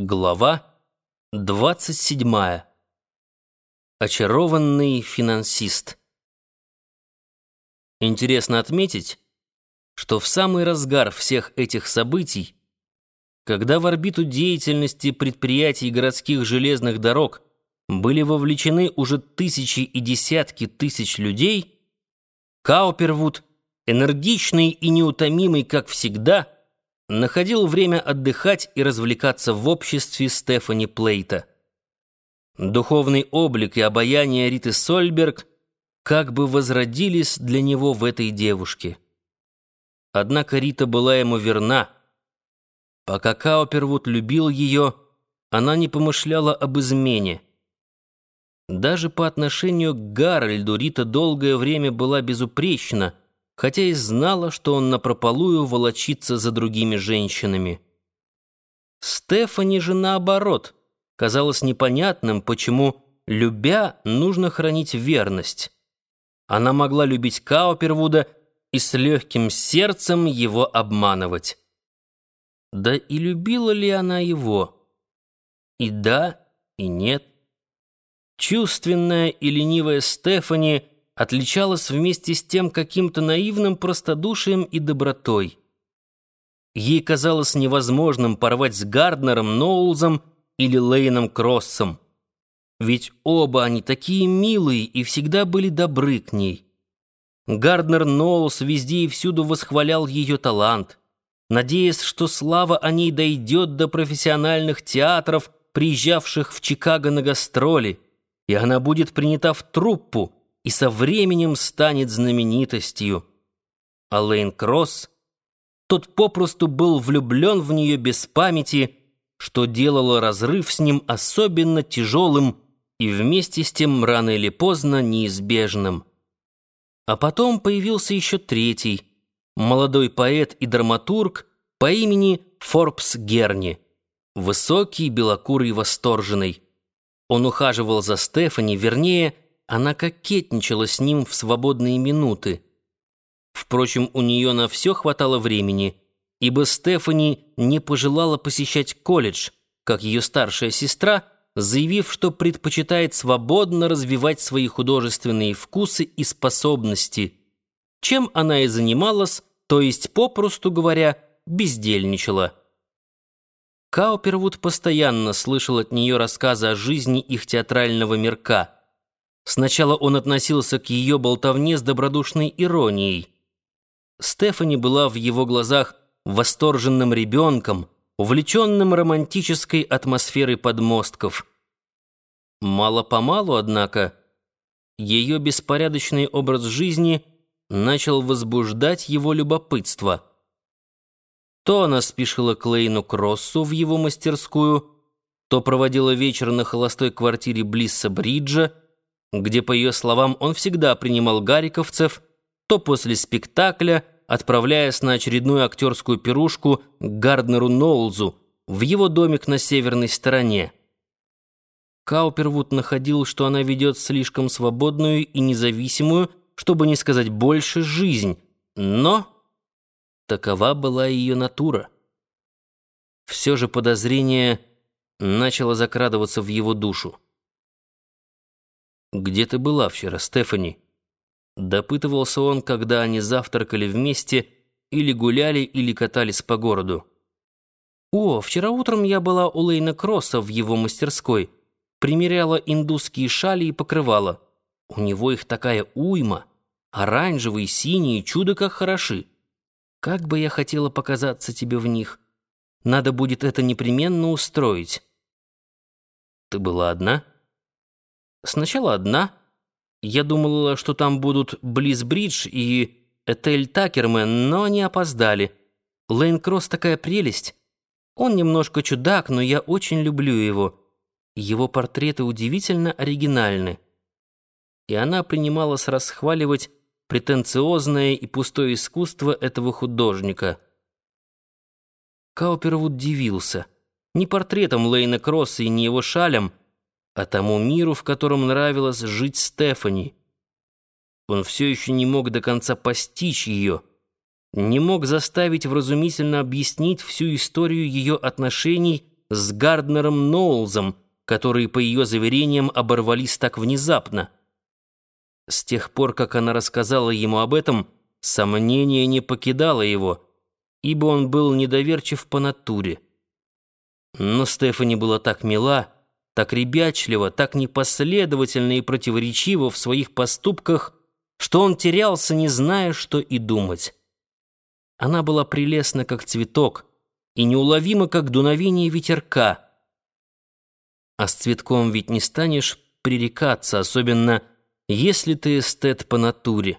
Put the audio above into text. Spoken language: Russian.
Глава 27. Очарованный финансист. Интересно отметить, что в самый разгар всех этих событий, когда в орбиту деятельности предприятий городских железных дорог были вовлечены уже тысячи и десятки тысяч людей, Каупервуд, энергичный и неутомимый, как всегда, находил время отдыхать и развлекаться в обществе Стефани Плейта. Духовный облик и обаяние Риты Сольберг как бы возродились для него в этой девушке. Однако Рита была ему верна. Пока Каупервуд любил ее, она не помышляла об измене. Даже по отношению к Гарольду Рита долгое время была безупречна — хотя и знала, что он напропалую волочится за другими женщинами. Стефани же наоборот, казалось непонятным, почему, любя, нужно хранить верность. Она могла любить Каупервуда и с легким сердцем его обманывать. Да и любила ли она его? И да, и нет. Чувственная и ленивая Стефани — отличалась вместе с тем каким-то наивным простодушием и добротой. Ей казалось невозможным порвать с Гарднером Ноулзом или Лейном Кроссом. Ведь оба они такие милые и всегда были добры к ней. Гарднер Ноулс везде и всюду восхвалял ее талант, надеясь, что слава о ней дойдет до профессиональных театров, приезжавших в Чикаго на гастроли, и она будет принята в труппу, и со временем станет знаменитостью. А Лейн Кросс, тот попросту был влюблен в нее без памяти, что делало разрыв с ним особенно тяжелым и вместе с тем рано или поздно неизбежным. А потом появился еще третий, молодой поэт и драматург по имени Форбс Герни, высокий, белокурый, восторженный. Он ухаживал за Стефани, вернее, она кокетничала с ним в свободные минуты. Впрочем, у нее на все хватало времени, ибо Стефани не пожелала посещать колледж, как ее старшая сестра, заявив, что предпочитает свободно развивать свои художественные вкусы и способности, чем она и занималась, то есть, попросту говоря, бездельничала. Каупервуд постоянно слышал от нее рассказы о жизни их театрального мирка – Сначала он относился к ее болтовне с добродушной иронией. Стефани была в его глазах восторженным ребенком, увлеченным романтической атмосферой подмостков. Мало-помалу, однако, ее беспорядочный образ жизни начал возбуждать его любопытство. То она спешила к Лейну Кроссу в его мастерскую, то проводила вечер на холостой квартире Блисса Бриджа, где, по ее словам, он всегда принимал гариковцев, то после спектакля, отправляясь на очередную актерскую пирушку к Гарднеру Ноулзу в его домик на северной стороне. Каупервуд находил, что она ведет слишком свободную и независимую, чтобы не сказать больше, жизнь, но такова была ее натура. Все же подозрение начало закрадываться в его душу. «Где ты была вчера, Стефани?» Допытывался он, когда они завтракали вместе или гуляли, или катались по городу. «О, вчера утром я была у Лейна Кросса в его мастерской, примеряла индусские шали и покрывала. У него их такая уйма, оранжевые, синие, чудо как хороши. Как бы я хотела показаться тебе в них. Надо будет это непременно устроить». «Ты была одна?» Сначала одна. Я думала, что там будут Близ-Бридж и Этель Такермен, но они опоздали. Лейн Кросс такая прелесть. Он немножко чудак, но я очень люблю его. Его портреты удивительно оригинальны. И она принималась расхваливать претенциозное и пустое искусство этого художника. Каупервуд удивился. Не портретом Лейна Кросса и не его шалем, а тому миру, в котором нравилось жить Стефани. Он все еще не мог до конца постичь ее, не мог заставить вразумительно объяснить всю историю ее отношений с Гарднером Ноулзом, которые, по ее заверениям, оборвались так внезапно. С тех пор, как она рассказала ему об этом, сомнение не покидало его, ибо он был недоверчив по натуре. Но Стефани была так мила, так ребячлива, так непоследовательна и противоречива в своих поступках, что он терялся, не зная, что и думать. Она была прелестна, как цветок, и неуловима, как дуновение ветерка. А с цветком ведь не станешь пререкаться, особенно если ты эстет по натуре.